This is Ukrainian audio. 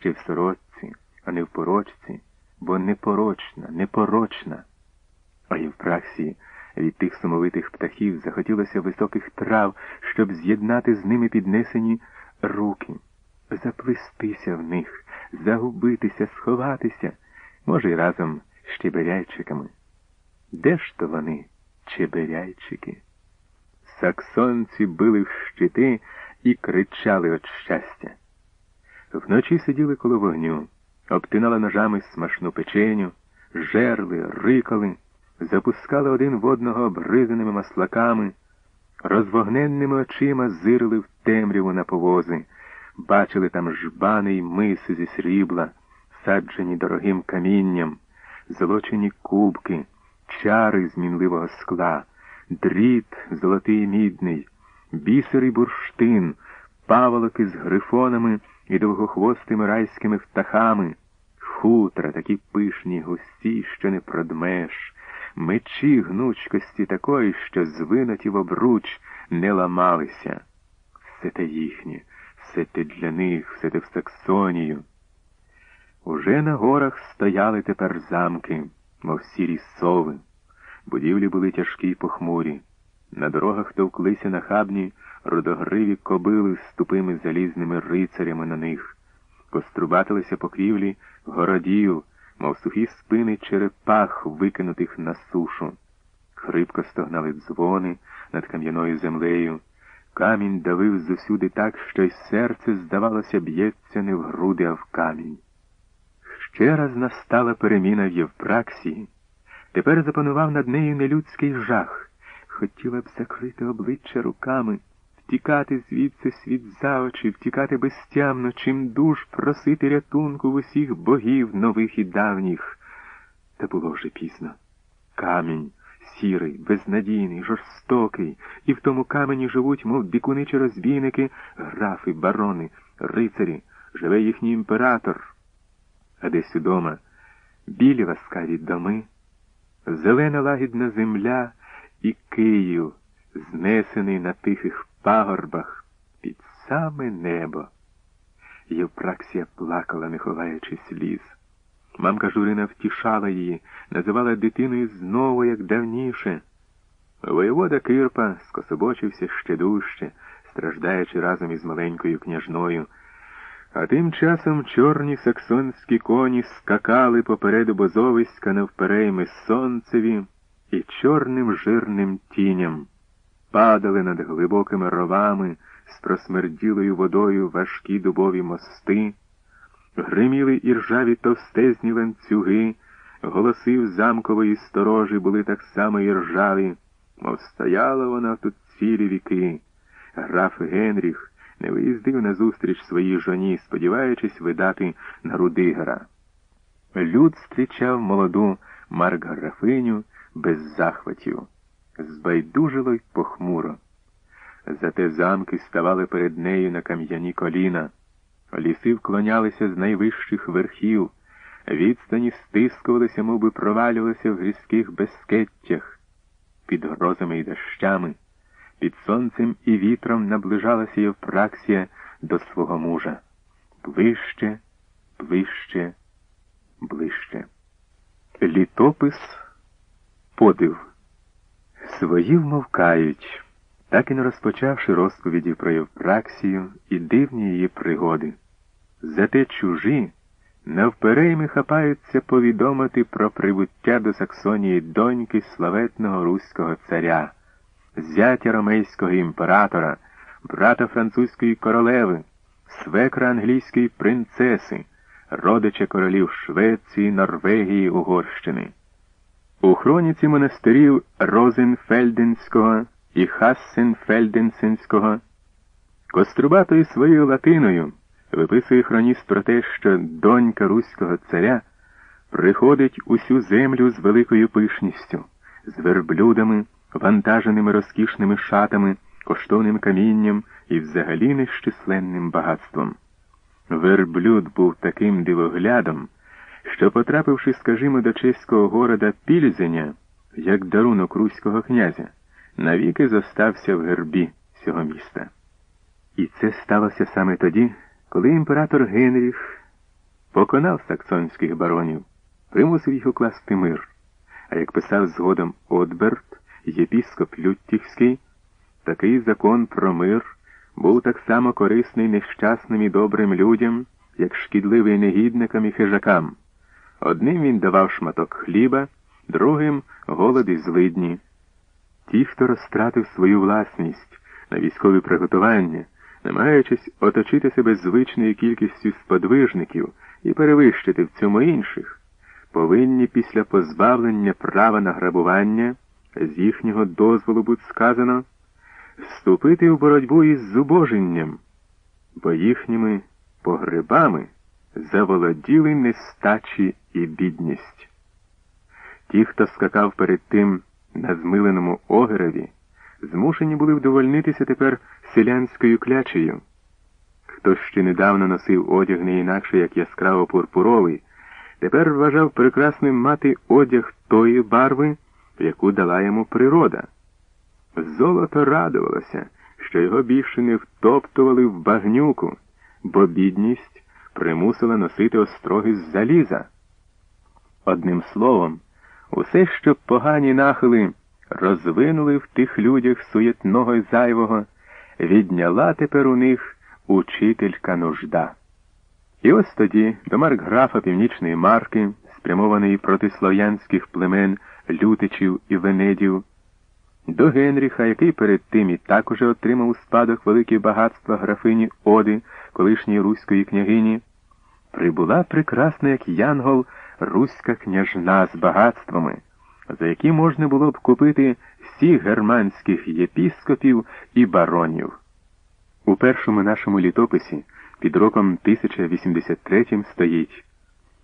ще в сорочці, а не в порочці, бо непорочна, непорочна. А праксі від тих сумовитих птахів захотілося високих трав, щоб з'єднати з ними піднесені руки, заплестися в них, загубитися, сховатися, може, й разом з чеберяйчиками. Де ж то вони, чеберяйчики? Саксонці били в щити і кричали від щастя. Вночі сиділи коло вогню, обтинали ножами смачну печеню, жерли, рикали, запускали один в одного обризаними маслаками, розвогненними очима зирили в темряву на повози, бачили там жбани й миси зі срібла, саджені дорогим камінням, золочені кубки, чари з мінливого скла, дріт золотий і мідний, бісер і бурштин, паволоки з грифонами і довгохвостими райськими птахами, хутра такі пишні, густі, що не продмеш, мечі гнучкості такої, що звинуті в обруч не ламалися. Все те їхнє, все те для них, все те в Саксонію. Уже на горах стояли тепер замки, мов сірі сови. Будівлі були тяжкі й похмурі. На дорогах товклися нахабні рудогриві кобили з тупими залізними рицарями на них, кострубатилися покрівлі городів, мов сухі спини черепах, викинутих на сушу. Хрипко стогнали дзвони над кам'яною землею. Камінь давив зусюди так, що й серце, здавалося, б'ється не в груди, а в камінь. Ще раз настала переміна в Євпраксії. Тепер запанував над нею нелюдський жах. Хотіла б закрити обличчя руками, втікати звідси світ за очі, втікати безтямно, чим душ просити рятунку в усіх богів нових і давніх. Та було вже пізно. Камінь, сірий, безнадійний, жорстокий, і в тому камені живуть, мов бікуни чи розбійники, графи, барони, рицарі, живе їхній імператор. А десь удома білі ласкаві доми, зелена лагідна земля і Київ, знесений на тихих пагорбах під саме небо. Євпраксія плакала, не ховаючи сліз. Мамка Журина втішала її, називала дитиною знову, як давніше. Воєвода Кирпа скособочився ще дужче, страждаючи разом із маленькою княжною. А тим часом чорні саксонські коні скакали попереду бозовиська навперейми сонцеві і чорним жирним тіням, падали над глибокими ровами з просмерділою водою важкі дубові мости, гриміли і ржаві товстезні ланцюги, голоси в замкової сторожі були так само і ржаві, мов стояла вона тут цілі віки. Граф Генріх не виїздив назустріч своїй жоні, сподіваючись видати на Рудигера. Люд зустрічав молоду Марк-графиню без захватів, збайдужило й похмуро. Зате замки ставали перед нею на кам'яні коліна, ліси вклонялися з найвищих верхів, відстані стискувалися, мов би провалювалися в грізких безкеттях, під грозами й дощами. Під сонцем і вітром наближалася Євпраксія до свого мужа. Ближче, ближче, ближче. Літопис подив. Свої вмовкають, так і не розпочавши розповіді про Євпраксію і дивні її пригоди. Зате чужі навперейми хапаються повідомити про прибуття до Саксонії доньки славетного руського царя зятя ромейського імператора, брата французької королеви, свекра англійської принцеси, родича королів Швеції, Норвегії, Угорщини. У хроніці монастирів Розенфельденського і Хассенфельденсенського Кострубатою своєю латиною виписує хроніст про те, що донька руського царя приходить усю землю з великою пишністю, з верблюдами вантаженими розкішними шатами, коштовним камінням і взагалі нещисленним багатством. Верблюд був таким дивоглядом, що, потрапивши, скажімо, до чеського города Пільзеня, як дарунок руського князя, навіки зостався в гербі цього міста. І це сталося саме тоді, коли імператор Генріх поконав саксонських баронів, примусив їх укласти мир. А як писав згодом Отберт, єпіскоп Люттівський, такий закон про мир був так само корисний нещасним і добрим людям, як шкідливий негідникам і хижакам. Одним він давав шматок хліба, другим голод і злидні. Ті, хто розтратив свою власність на військові приготування, намагаючись оточити себе звичною кількістю сподвижників і перевищити в цьому інших, повинні після позбавлення права на грабування, з їхнього дозволу будь сказано, вступити в боротьбу із зубоженням, бо їхніми погребами заволоділи нестачі і бідність. Ті, хто скакав перед тим на змиленому огерові, змушені були вдовольнитися тепер селянською клячею. Хто ще недавно носив одяг не інакше, як яскраво пурпуровий, тепер вважав прекрасним мати одяг тої барви, яку дала йому природа. Золото радувалося, що його більше не втоптували в багнюку, бо бідність примусила носити остроги з заліза. Одним словом, усе, що погані нахили розвинули в тих людях суєтного й зайвого, відняла тепер у них учителька нужда. І ось тоді до маркграфа Північної марки, спрямованої проти слов'янських племен лютичів і венедів, до Генріха, який перед тим і так уже отримав у спадок великі багатства графині Оди, колишньої руської княгині, прибула прекрасна, як Янгол, руська княжна з багатствами, за які можна було б купити всіх германських єпіскопів і баронів. У першому нашому літописі під роком 1083 стоїть